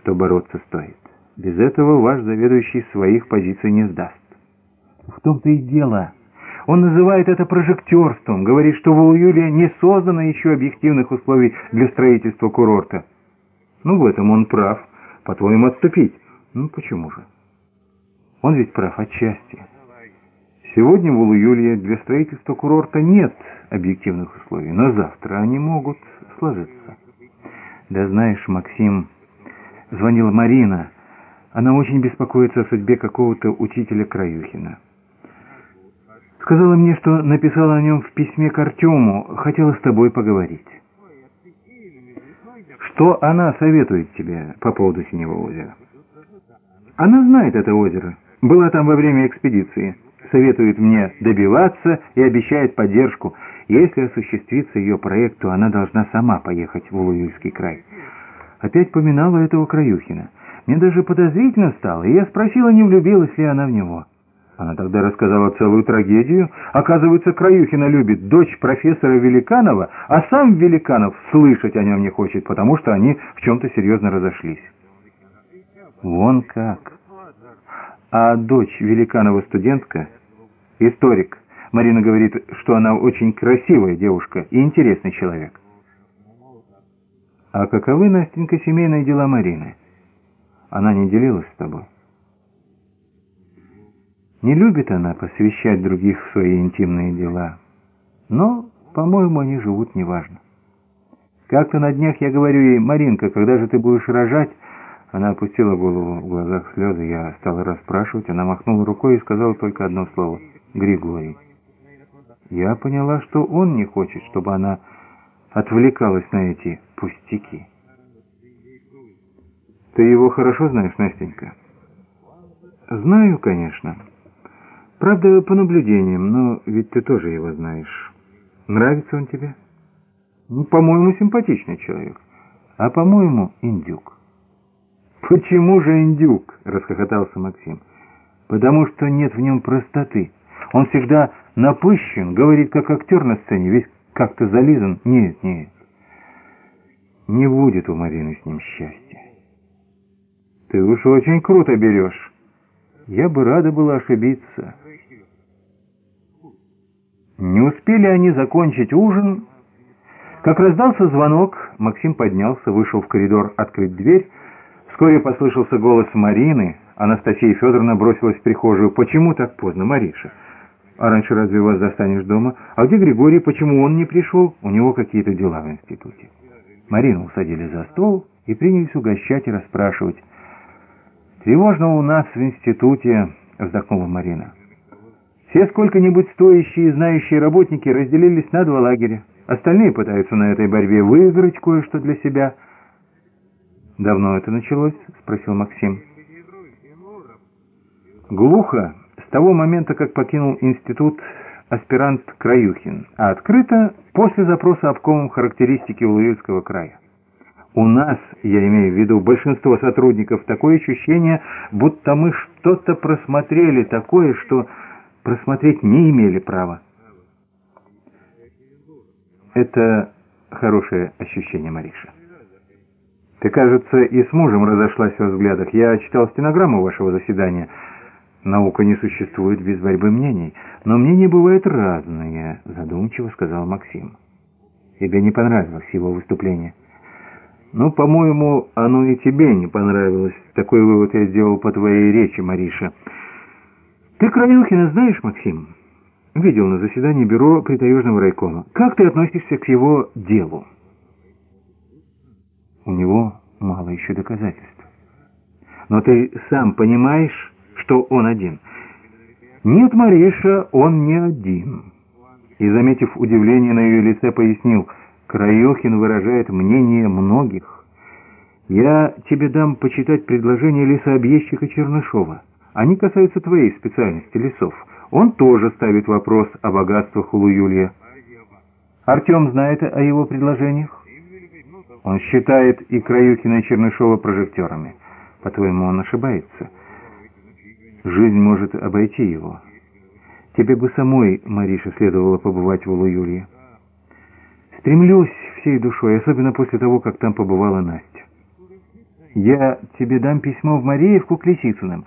что бороться стоит. Без этого ваш заведующий своих позиций не сдаст. В том-то и дело. Он называет это прожектерством, говорит, что в Улюле не создано еще объективных условий для строительства курорта. Ну, в этом он прав. По-твоему, отступить? Ну, почему же? Он ведь прав отчасти. Сегодня в Улуюлье для строительства курорта нет объективных условий, но завтра они могут сложиться. Да знаешь, Максим, звонила Марина. Она очень беспокоится о судьбе какого-то учителя Краюхина. Сказала мне, что написала о нем в письме к Артему, хотела с тобой поговорить. Что она советует тебе по поводу Синего озера? Она знает это озеро, была там во время экспедиции. Советует мне добиваться и обещает поддержку. Если осуществится ее проект, то она должна сама поехать в Улуюльский край. Опять поминала этого Краюхина. Мне даже подозрительно стало, и я спросила, не влюбилась ли она в него. Она тогда рассказала целую трагедию. Оказывается, Краюхина любит дочь профессора Великанова, а сам Великанов слышать о нем не хочет, потому что они в чем-то серьезно разошлись. Вон как. А дочь Великанова студентка, историк. Марина говорит, что она очень красивая девушка и интересный человек. А каковы, Настенька, семейные дела Марины? Она не делилась с тобой? Не любит она посвящать других в свои интимные дела. Но, по-моему, они живут неважно. Как-то на днях я говорю ей, «Маринка, когда же ты будешь рожать?» Она опустила голову, в глазах слезы. Я стала расспрашивать. Она махнула рукой и сказала только одно слово «Григорий». Я поняла, что он не хочет, чтобы она отвлекалась на эти пустяки. Ты его хорошо знаешь, Настенька? Знаю, конечно. Правда, по наблюдениям, но ведь ты тоже его знаешь. Нравится он тебе? Ну, по-моему, симпатичный человек. А по-моему, индюк. Почему же индюк? Расхохотался Максим. Потому что нет в нем простоты. Он всегда напыщен, говорит, как актер на сцене, весь как-то зализан. Нет, нет. Не будет у Марины с ним счастья. Ты уж очень круто берешь. Я бы рада была ошибиться. Не успели они закончить ужин, как раздался звонок, Максим поднялся, вышел в коридор открыть дверь. Вскоре послышался голос Марины. Анастасия Федоровна бросилась в прихожую. «Почему так поздно, Мариша? А раньше разве вас застанешь дома? А где Григорий? Почему он не пришел? У него какие-то дела в институте». Марину усадили за стол и принялись угощать и расспрашивать. «Тревожно у нас в институте», — вздохнула Марина. Все сколько-нибудь стоящие и знающие работники разделились на два лагеря. Остальные пытаются на этой борьбе выиграть кое-что для себя. «Давно это началось?» — спросил Максим. Глухо, того момента, как покинул институт аспирант Краюхин, а открыто после запроса обкомом характеристики Улуюльского края. У нас, я имею в виду большинство сотрудников, такое ощущение, будто мы что-то просмотрели такое, что просмотреть не имели права. Это хорошее ощущение, Мариша. Ты, кажется, и с мужем разошлась во взглядах. Я читал стенограмму вашего заседания. Наука не существует без борьбы мнений. Но мнения бывают разные, задумчиво сказал Максим. Тебе не понравилось его выступление? Ну, по-моему, оно и тебе не понравилось. Такой вывод я сделал по твоей речи, Мариша. Ты Краюхина знаешь, Максим? Видел на заседании бюро притаежного райкома. Как ты относишься к его делу? У него мало еще доказательств. Но ты сам понимаешь, что он один. Нет, Мариша, он не один. И, заметив удивление на ее лице, пояснил, Краюхин выражает мнение многих. Я тебе дам почитать предложение лесообъездчика Чернышова. Они касаются твоей специальности, лесов. Он тоже ставит вопрос о богатствах Улу-Юлия. Артем знает о его предложениях? Он считает и Краюхина, и Чернышова прожекторами. По-твоему, он ошибается? Жизнь может обойти его. Тебе бы самой, Мариша, следовало побывать в Улу-Юлье. Стремлюсь всей душой, особенно после того, как там побывала Настя. Я тебе дам письмо в Мареевку к Лисицыным.